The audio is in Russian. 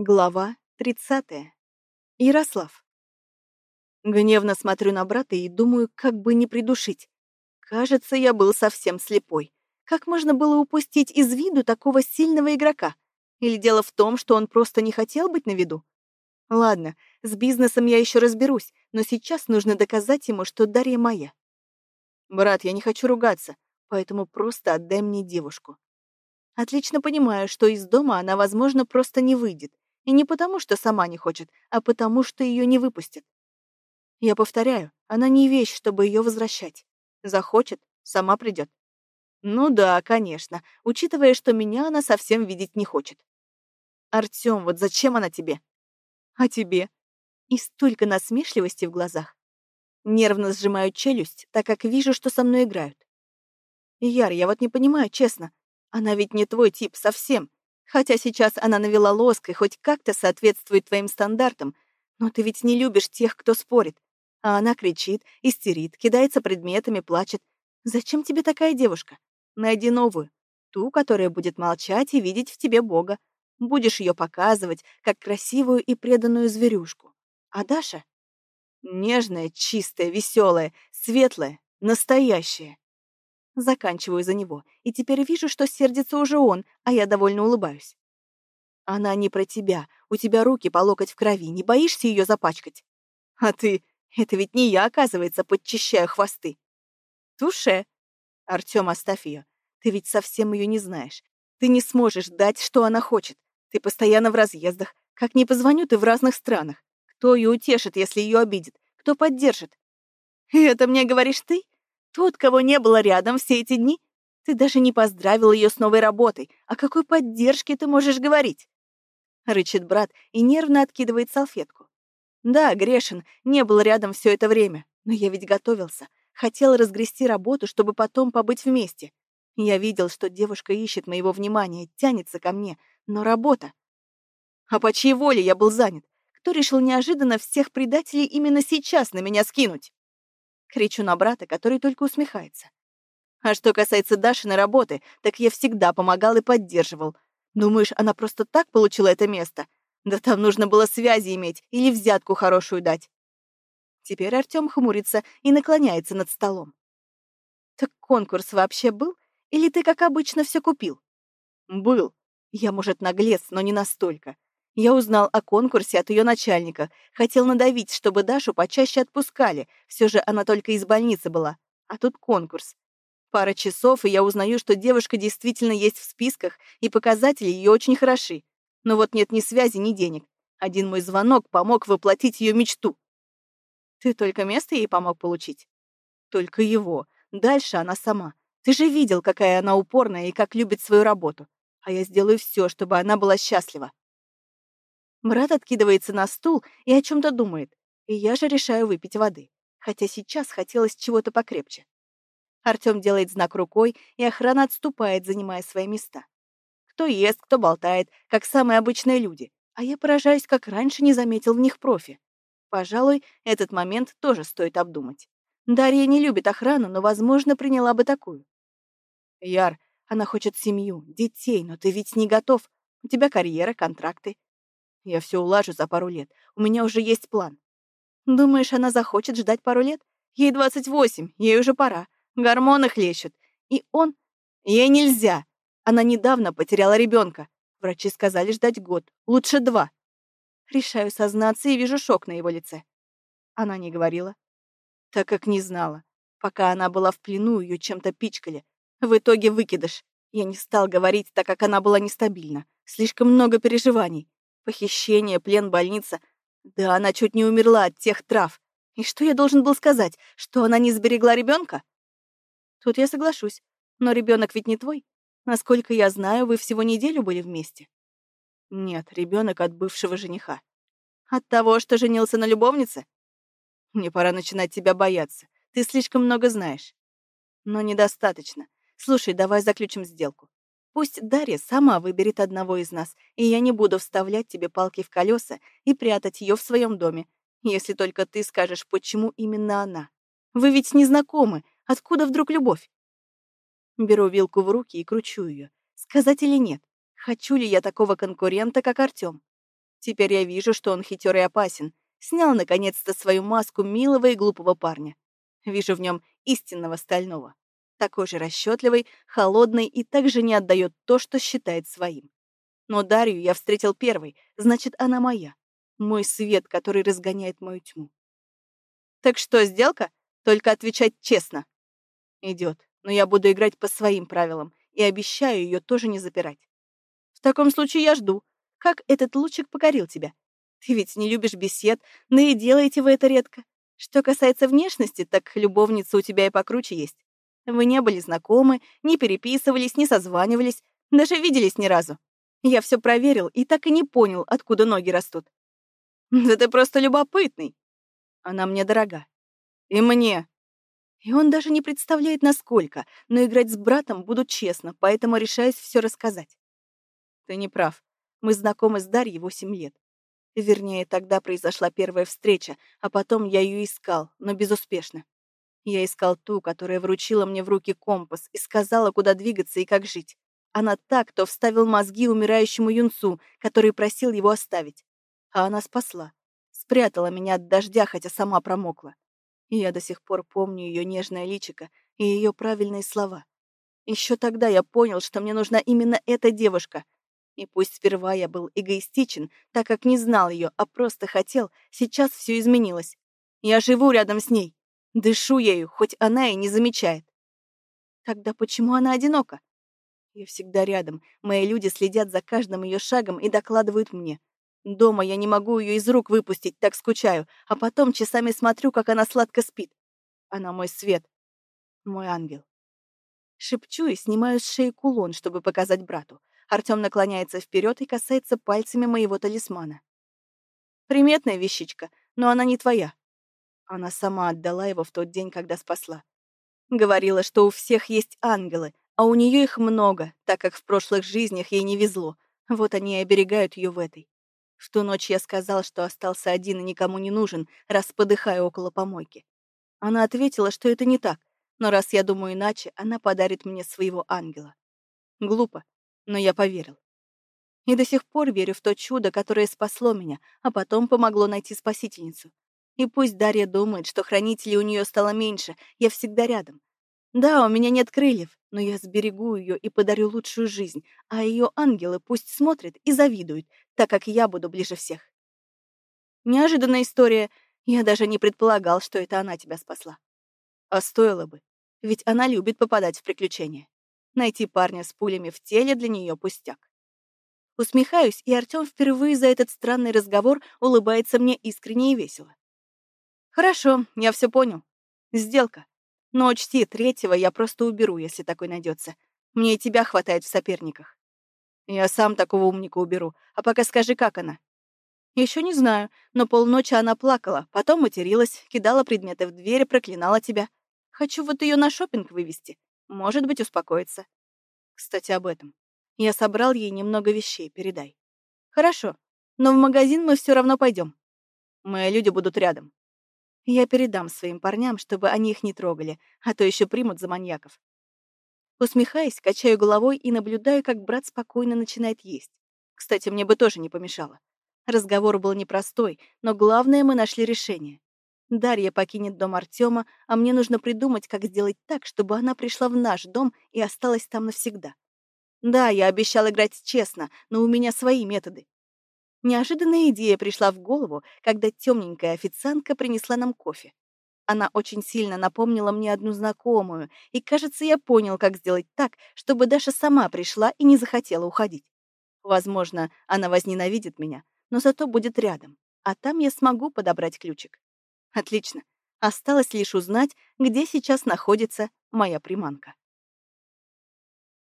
Глава 30. Ярослав. Гневно смотрю на брата и думаю, как бы не придушить. Кажется, я был совсем слепой. Как можно было упустить из виду такого сильного игрока? Или дело в том, что он просто не хотел быть на виду? Ладно, с бизнесом я еще разберусь, но сейчас нужно доказать ему, что Дарья моя. Брат, я не хочу ругаться, поэтому просто отдай мне девушку. Отлично понимаю, что из дома она, возможно, просто не выйдет, и не потому, что сама не хочет, а потому, что ее не выпустят. Я повторяю, она не вещь, чтобы ее возвращать. Захочет, сама придет. Ну да, конечно, учитывая, что меня она совсем видеть не хочет. Артем, вот зачем она тебе? А тебе? И столько насмешливости в глазах. Нервно сжимаю челюсть, так как вижу, что со мной играют. Яр, я вот не понимаю, честно. Она ведь не твой тип совсем. Хотя сейчас она навела лоск и хоть как-то соответствует твоим стандартам, но ты ведь не любишь тех, кто спорит. А она кричит, истерит, кидается предметами, плачет. Зачем тебе такая девушка? Найди новую. Ту, которая будет молчать и видеть в тебе Бога. Будешь ее показывать, как красивую и преданную зверюшку. А Даша? Нежная, чистая, веселая, светлая, настоящая. Заканчиваю за него, и теперь вижу, что сердится уже он, а я довольно улыбаюсь. Она не про тебя, у тебя руки по локоть в крови, не боишься ее запачкать? А ты, это ведь не я, оказывается, подчищаю хвосты. Туше. Артем, оставь ее. Ты ведь совсем ее не знаешь. Ты не сможешь дать, что она хочет. Ты постоянно в разъездах. Как ни позвоню, ты в разных странах. Кто ее утешит, если ее обидит? Кто поддержит? Это мне говоришь ты? Тот, кого не было рядом все эти дни, ты даже не поздравил ее с новой работой. О какой поддержке ты можешь говорить? Рычит брат и нервно откидывает салфетку. Да, грешен, не был рядом все это время, но я ведь готовился. Хотел разгрести работу, чтобы потом побыть вместе. Я видел, что девушка ищет моего внимания, тянется ко мне, но работа. А по чьей воле я был занят? Кто решил неожиданно всех предателей именно сейчас на меня скинуть? Кричу на брата, который только усмехается. А что касается Дашиной работы, так я всегда помогал и поддерживал. Думаешь, она просто так получила это место? Да там нужно было связи иметь или взятку хорошую дать. Теперь Артём хмурится и наклоняется над столом. Так конкурс вообще был? Или ты, как обычно, все купил? Был. Я, может, наглец, но не настолько. Я узнал о конкурсе от ее начальника. Хотел надавить, чтобы Дашу почаще отпускали. Все же она только из больницы была. А тут конкурс. Пара часов, и я узнаю, что девушка действительно есть в списках, и показатели ее очень хороши. Но вот нет ни связи, ни денег. Один мой звонок помог воплотить ее мечту. Ты только место ей помог получить? Только его. Дальше она сама. Ты же видел, какая она упорная и как любит свою работу. А я сделаю все, чтобы она была счастлива. Брат откидывается на стул и о чем-то думает, и я же решаю выпить воды, хотя сейчас хотелось чего-то покрепче. Артем делает знак рукой, и охрана отступает, занимая свои места. Кто ест, кто болтает, как самые обычные люди, а я поражаюсь, как раньше не заметил в них профи. Пожалуй, этот момент тоже стоит обдумать. Дарья не любит охрану, но, возможно, приняла бы такую. Яр, она хочет семью, детей, но ты ведь не готов. У тебя карьера, контракты. Я все улажу за пару лет. У меня уже есть план. Думаешь, она захочет ждать пару лет? Ей 28, ей уже пора. Гормоны хлещут. И он... Ей нельзя. Она недавно потеряла ребенка. Врачи сказали ждать год. Лучше два. Решаю сознаться и вижу шок на его лице. Она не говорила. Так как не знала. Пока она была в плену, ее чем-то пичкали. В итоге выкидыш. Я не стал говорить, так как она была нестабильна. Слишком много переживаний. Похищение, плен, больница. Да она чуть не умерла от тех трав. И что я должен был сказать? Что она не сберегла ребенка? Тут я соглашусь. Но ребенок ведь не твой. Насколько я знаю, вы всего неделю были вместе. Нет, ребенок от бывшего жениха. От того, что женился на любовнице? Мне пора начинать тебя бояться. Ты слишком много знаешь. Но недостаточно. Слушай, давай заключим сделку. Пусть Дарья сама выберет одного из нас, и я не буду вставлять тебе палки в колеса и прятать ее в своем доме, если только ты скажешь, почему именно она. Вы ведь не знакомы, откуда вдруг любовь? Беру вилку в руки и кручу ее. Сказать или нет? Хочу ли я такого конкурента, как Артем? Теперь я вижу, что он хитер и опасен. Снял, наконец-то, свою маску милого и глупого парня. Вижу в нем истинного стального. Такой же расчетливый, холодный и также не отдает то, что считает своим. Но Дарью я встретил первой, значит, она моя. Мой свет, который разгоняет мою тьму. Так что, сделка? Только отвечать честно. Идет, но я буду играть по своим правилам и обещаю ее тоже не запирать. В таком случае я жду. Как этот лучик покорил тебя? Ты ведь не любишь бесед, но и делаете вы это редко. Что касается внешности, так любовница у тебя и покруче есть. Вы не были знакомы, не переписывались, не созванивались, даже виделись ни разу. Я все проверил и так и не понял, откуда ноги растут. Да ты просто любопытный. Она мне дорога. И мне. И он даже не представляет, насколько, но играть с братом буду честно, поэтому решаюсь все рассказать. Ты не прав. Мы знакомы с Дарьей восемь лет. Вернее, тогда произошла первая встреча, а потом я ее искал, но безуспешно. Я искал ту, которая вручила мне в руки компас и сказала, куда двигаться и как жить. Она так, кто вставил мозги умирающему юнцу, который просил его оставить. А она спасла. Спрятала меня от дождя, хотя сама промокла. И я до сих пор помню ее нежное личико и ее правильные слова. Еще тогда я понял, что мне нужна именно эта девушка. И пусть сперва я был эгоистичен, так как не знал ее, а просто хотел, сейчас все изменилось. Я живу рядом с ней. Дышу ею, хоть она и не замечает. Тогда почему она одинока? Я всегда рядом. Мои люди следят за каждым ее шагом и докладывают мне. Дома я не могу ее из рук выпустить, так скучаю, а потом часами смотрю, как она сладко спит. Она мой свет, мой ангел. Шепчу и снимаю с шеи кулон, чтобы показать брату. Артем наклоняется вперед и касается пальцами моего талисмана. Приметная вещичка, но она не твоя. Она сама отдала его в тот день, когда спасла. Говорила, что у всех есть ангелы, а у нее их много, так как в прошлых жизнях ей не везло. Вот они и оберегают ее в этой. В ту ночь я сказал, что остался один и никому не нужен, раз подыхаю около помойки. Она ответила, что это не так, но раз я думаю иначе, она подарит мне своего ангела. Глупо, но я поверил. И до сих пор верю в то чудо, которое спасло меня, а потом помогло найти спасительницу. И пусть Дарья думает, что хранителей у нее стало меньше, я всегда рядом. Да, у меня нет крыльев, но я сберегу ее и подарю лучшую жизнь, а ее ангелы пусть смотрят и завидуют, так как я буду ближе всех. Неожиданная история. Я даже не предполагал, что это она тебя спасла. А стоило бы, ведь она любит попадать в приключения. Найти парня с пулями в теле для нее пустяк. Усмехаюсь, и Артем впервые за этот странный разговор улыбается мне искренне и весело. Хорошо, я все понял. Сделка. Но учти, третьего я просто уберу, если такой найдется. Мне и тебя хватает в соперниках. Я сам такого умника уберу. А пока скажи, как она? Еще не знаю, но полночи она плакала, потом материлась, кидала предметы в дверь, проклинала тебя. Хочу вот ее на шопинг вывести. Может быть, успокоится. Кстати, об этом. Я собрал ей немного вещей, передай. Хорошо, но в магазин мы все равно пойдем. Мои люди будут рядом. Я передам своим парням, чтобы они их не трогали, а то еще примут за маньяков. Усмехаясь, качаю головой и наблюдаю, как брат спокойно начинает есть. Кстати, мне бы тоже не помешало. Разговор был непростой, но главное, мы нашли решение. Дарья покинет дом Артема, а мне нужно придумать, как сделать так, чтобы она пришла в наш дом и осталась там навсегда. Да, я обещал играть честно, но у меня свои методы. Неожиданная идея пришла в голову, когда темненькая официантка принесла нам кофе. Она очень сильно напомнила мне одну знакомую, и, кажется, я понял, как сделать так, чтобы Даша сама пришла и не захотела уходить. Возможно, она возненавидит меня, но зато будет рядом, а там я смогу подобрать ключик. Отлично. Осталось лишь узнать, где сейчас находится моя приманка.